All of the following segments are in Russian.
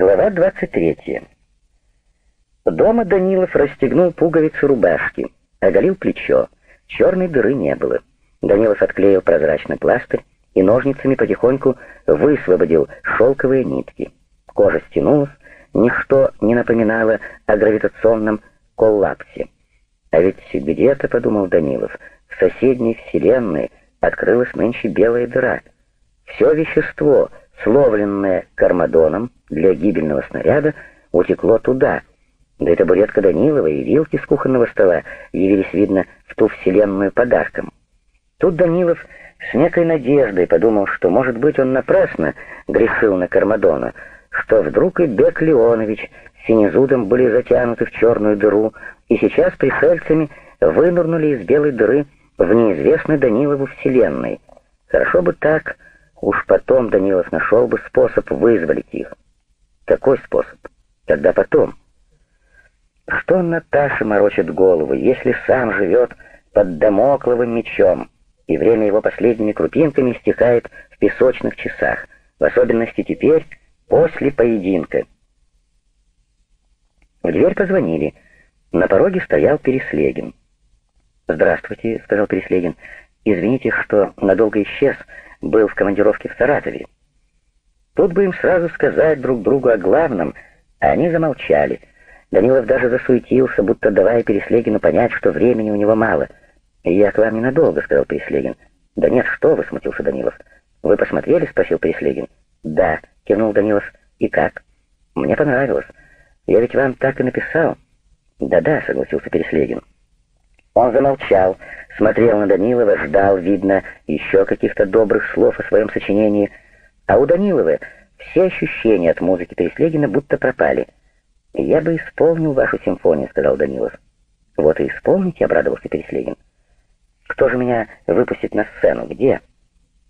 Глава 23. Дома Данилов расстегнул пуговицы рубашки, оголил плечо. Черной дыры не было. Данилов отклеил прозрачный пластырь и ножницами потихоньку высвободил шелковые нитки. Кожа стянулась, ничто не напоминало о гравитационном коллапсе. А ведь где-то, подумал Данилов, в соседней вселенной открылась нынче белая дыра. Все вещество — словленное Кармадоном для гибельного снаряда, утекло туда. Да и табуретка Данилова и вилки с кухонного стола явились, видно, в ту вселенную подарком. Тут Данилов с некой надеждой подумал, что, может быть, он напрасно грешил на Кармадона, что вдруг и Бек Леонович с Синезудом были затянуты в черную дыру, и сейчас пришельцами вынырнули из белой дыры в неизвестной Данилову вселенной. Хорошо бы так, Уж потом Данилов нашел бы способ вызволить их. Какой способ? Когда потом? Что Наташа морочит голову, если сам живет под домокловым мечом, и время его последними крупинками стекает в песочных часах, в особенности теперь, после поединка. В дверь позвонили. На пороге стоял Переслегин. «Здравствуйте», — сказал Переслегин. «Извините, что надолго исчез был в командировке в Саратове. Тут бы им сразу сказать друг другу о главном, а они замолчали. Данилов даже засуетился, будто давая Переслегину понять, что времени у него мало. «Я к вам ненадолго», — сказал Переслегин. «Да нет, что вы», — смутился Данилов. «Вы посмотрели?» — спросил Переслегин. «Да», — кивнул Данилов. «И как?» «Мне понравилось. Я ведь вам так и написал». «Да-да», — согласился Переслегин. Он замолчал, смотрел на Данилова, ждал, видно, еще каких-то добрых слов о своем сочинении, а у Данилова все ощущения от музыки Переслегина будто пропали. «Я бы исполнил вашу симфонию», — сказал Данилов. «Вот и исполните», — обрадовался Переслегин. «Кто же меня выпустит на сцену? Где?»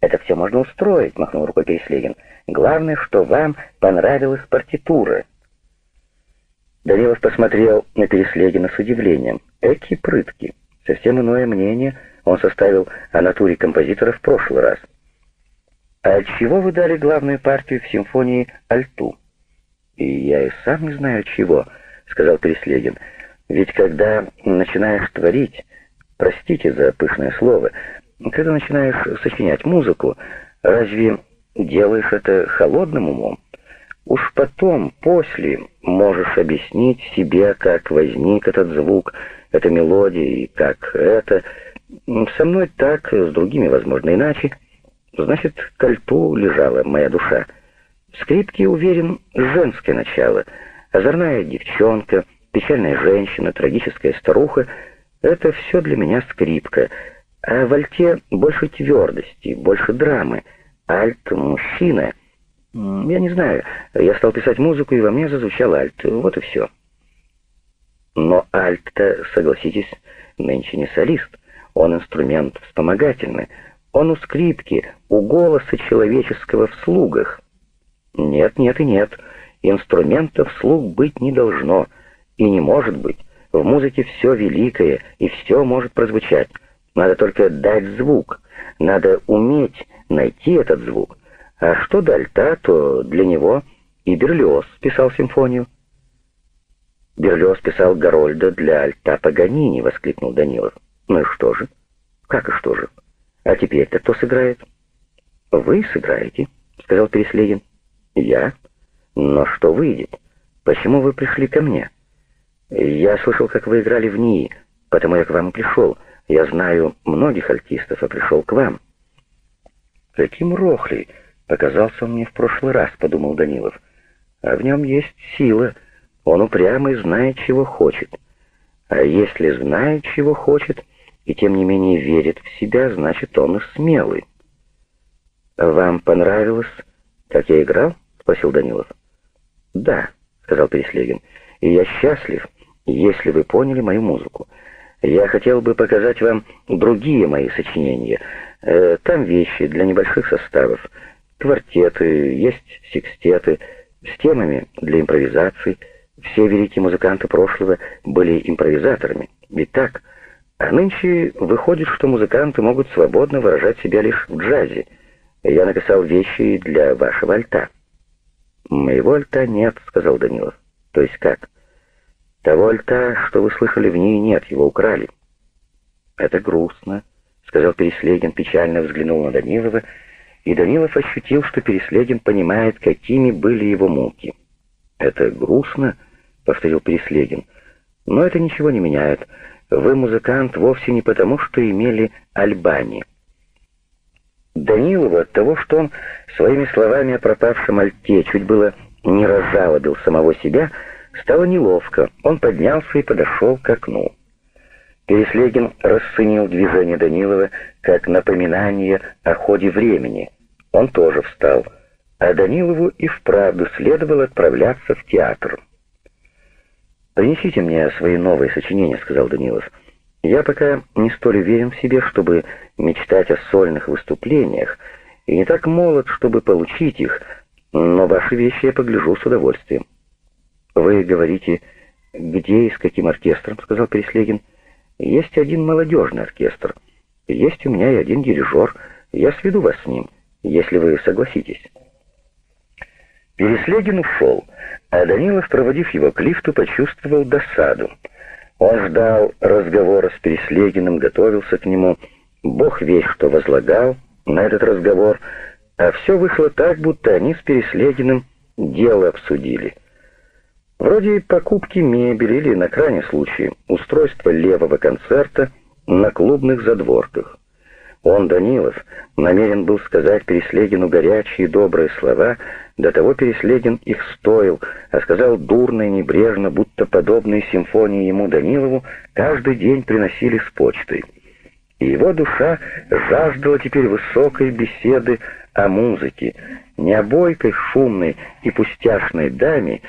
«Это все можно устроить», — махнул рукой Переслегин. «Главное, что вам понравилась партитура». Данилов посмотрел на Переслегина с удивлением. Эки прытки. Совсем иное мнение он составил о натуре композитора в прошлый раз. «А чего вы дали главную партию в симфонии «Альту»?» «И я и сам не знаю, чего», — сказал Переслегин. «Ведь когда начинаешь творить, простите за пышное слово, когда начинаешь сочинять музыку, разве делаешь это холодным умом?» Уж потом, после, можешь объяснить себе, как возник этот звук, эта мелодия и как это. Со мной так, с другими, возможно, иначе. Значит, к альту лежала моя душа. В скрипке, уверен, женское начало. Озорная девчонка, печальная женщина, трагическая старуха — это все для меня скрипка. А в альте больше твердости, больше драмы. Альт — мужчина — я не знаю. Я стал писать музыку, и во мне зазвучал альт. Вот и все. Но альт-то, согласитесь, нынче не солист. Он инструмент вспомогательный. Он у скрипки, у голоса человеческого в слугах. Нет, нет и нет. Инструментов слуг быть не должно. И не может быть. В музыке все великое, и все может прозвучать. Надо только дать звук. Надо уметь найти этот звук. А что до альта, то для него и Берлиоз писал симфонию. Берлиоз писал Гарольда для альта Паганини, воскликнул Данилов. Ну и что же? Как и что же? А теперь-то кто сыграет? Вы сыграете, сказал Переслегин. Я? Но что выйдет? Почему вы пришли ко мне? Я слышал, как вы играли в НИИ, потому я к вам пришел. Я знаю многих альтистов, а пришел к вам. Каким рохлей? Показался он мне в прошлый раз, подумал Данилов. А в нем есть сила. Он упрямый, знает, чего хочет. А если знает, чего хочет, и тем не менее верит в себя, значит, он и смелый. «Вам понравилось, как я играл?» — спросил Данилов. «Да», — сказал Переслегин, — «и я счастлив, если вы поняли мою музыку. Я хотел бы показать вам другие мои сочинения. Э, там вещи для небольших составов квартеты, есть секстеты с темами для импровизаций. Все великие музыканты прошлого были импровизаторами. Ведь так? А нынче выходит, что музыканты могут свободно выражать себя лишь в джазе. Я написал вещи для вашего альта. Моего альта нет, сказал Данилов. То есть как? Того альта, что вы слышали в ней, нет, его украли. Это грустно, сказал Переслегин, печально взглянул на Данилова, и Данилов ощутил, что Переслегин понимает, какими были его муки. «Это грустно», — повторил Переслегин, — «но это ничего не меняет. Вы музыкант вовсе не потому, что имели Альбани». Данилову от того, что он своими словами о пропавшем Альте чуть было не разжалобил самого себя, стало неловко. Он поднялся и подошел к окну. Переслегин расценил движение Данилова как напоминание о ходе времени. Он тоже встал, а Данилову и вправду следовало отправляться в театр. «Принесите мне свои новые сочинения», — сказал Данилов. «Я пока не столь уверен в себе, чтобы мечтать о сольных выступлениях, и не так молод, чтобы получить их, но ваши вещи я погляжу с удовольствием». «Вы говорите, где и с каким оркестром?» — сказал Переслегин. Есть один молодежный оркестр. Есть у меня и один дирижер. Я сведу вас с ним, если вы согласитесь». Переслегин ушел, а Данилов, проводив его к лифту, почувствовал досаду. Он ждал разговора с Переслегиным, готовился к нему. Бог весь что возлагал на этот разговор, а все вышло так, будто они с Переслегиным дело обсудили. Вроде покупки мебели или, на крайний случай, устройства левого концерта на клубных задворках. Он, Данилов, намерен был сказать Переслегину горячие добрые слова, до того Переслегин их стоил, а сказал дурно и небрежно, будто подобные симфонии ему, Данилову, каждый день приносили с почтой. И его душа жаждала теперь высокой беседы о музыке, не о бойкой, шумной и пустяшной даме,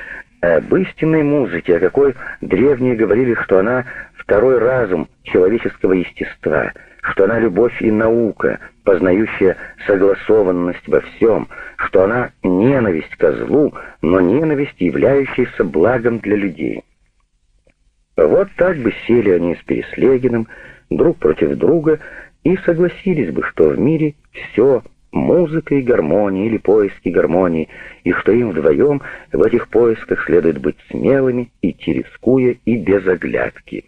об истинной музыке, о какой древние говорили, что она второй разум человеческого естества, что она любовь и наука, познающая согласованность во всем, что она ненависть ко злу, но ненависть, являющаяся благом для людей. Вот так бы сели они с Переслегиным друг против друга и согласились бы, что в мире все музыка и гармония или поиски гармонии, и что им вдвоем в этих поисках следует быть смелыми, идти рискуя и без оглядки.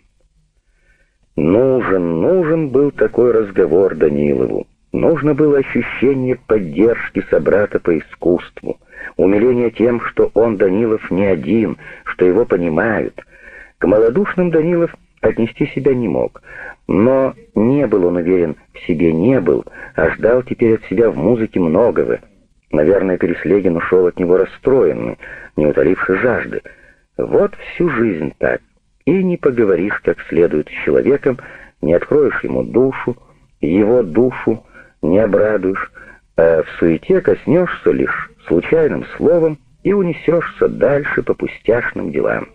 Нужен, нужен был такой разговор Данилову. Нужно было ощущение поддержки собрата по искусству, умиление тем, что он, Данилов, не один, что его понимают. К малодушным Данилов отнести себя не мог, но не был он уверен в себе, не был, а ждал теперь от себя в музыке многого. Наверное, Переслегин ушел от него расстроенный, не утоливший жажды. Вот всю жизнь так. И не поговоришь как следует с человеком, не откроешь ему душу, его душу не обрадуешь, а в суете коснешься лишь случайным словом и унесешься дальше по пустяшным делам.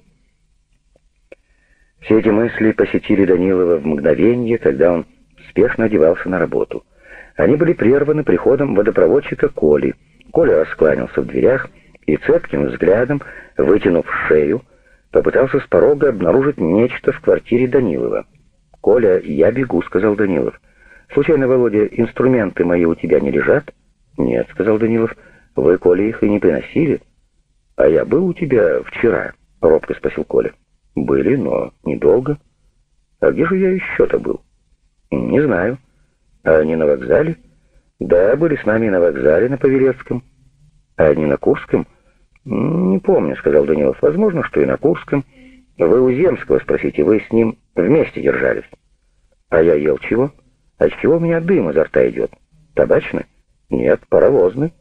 Все эти мысли посетили Данилова в мгновение, когда он спешно одевался на работу. Они были прерваны приходом водопроводчика Коли. Коля раскланялся в дверях и цепким взглядом, вытянув шею, попытался с порога обнаружить нечто в квартире Данилова. «Коля, я бегу», — сказал Данилов. «Случайно, Володя, инструменты мои у тебя не лежат?» «Нет», — сказал Данилов. «Вы, Коля, их и не приносили?» «А я был у тебя вчера», — робко спросил Коля. «Были, но недолго». «А где же я еще-то был?» «Не знаю». «А они на вокзале?» «Да, были с нами на вокзале на Павелецком». «А они на Курском?» «Не помню», — сказал Данилов. «Возможно, что и на Курском. Вы у Земского спросите, вы с ним вместе держались». «А я ел чего? А чего у меня дым изо рта идет? Табачный?» «Нет, паровозный».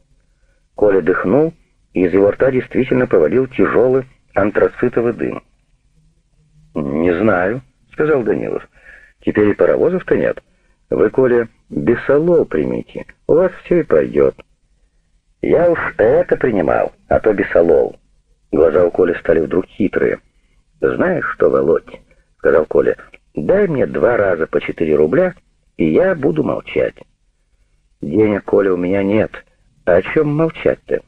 Коля дыхнул, и из его рта действительно повалил тяжелый антрацитовый дым. «Не знаю», — сказал Данилов. «Теперь и паровозов-то нет. Вы, Коля, бесолол примите, у вас все и пойдет». «Я уж это принимал, а то бесолол». Глаза у Коли стали вдруг хитрые. «Знаешь что, Володь?» — сказал Коля. «Дай мне два раза по четыре рубля, и я буду молчать». «Денег, Коля, у меня нет. А о чем молчать-то?»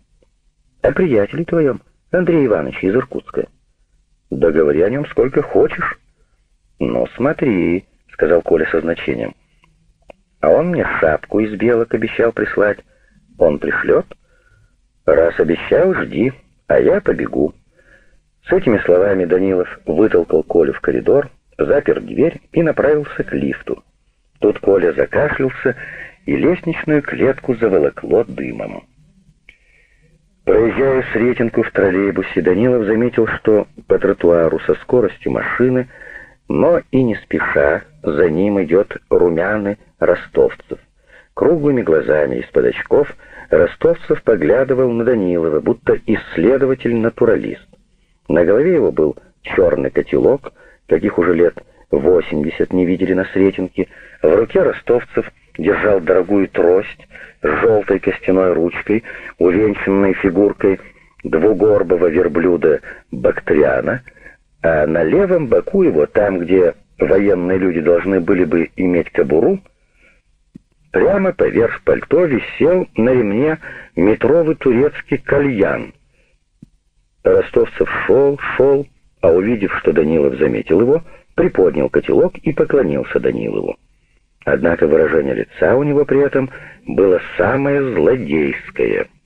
«О приятеле твоем, Андрей Иванович из Иркутска». Да говори о нем сколько хочешь. Ну, смотри, сказал Коля со значением. А он мне шапку из белок обещал прислать. Он пришлет? «Раз обещал, жди, а я побегу». С этими словами Данилов вытолкал Колю в коридор, запер дверь и направился к лифту. Тут Коля закашлялся, и лестничную клетку заволокло дымом. Проезжая Сретенку в троллейбусе, Данилов заметил, что по тротуару со скоростью машины, но и не спеша, за ним идет румяный ростовцев. Круглыми глазами из-под очков Ростовцев поглядывал на Данилова, будто исследователь-натуралист. На голове его был черный котелок, каких уже лет восемьдесят не видели на Сретенке. В руке Ростовцев держал дорогую трость с желтой костяной ручкой, увенчанной фигуркой двугорбого верблюда Бактриана, а на левом боку его, там, где военные люди должны были бы иметь кобуру, прямо поверх пальто висел на ремне метровый турецкий кальян — Ростовцев шел, шел, а увидев, что Данилов заметил его, приподнял котелок и поклонился Данилову. Однако выражение лица у него при этом было самое злодейское —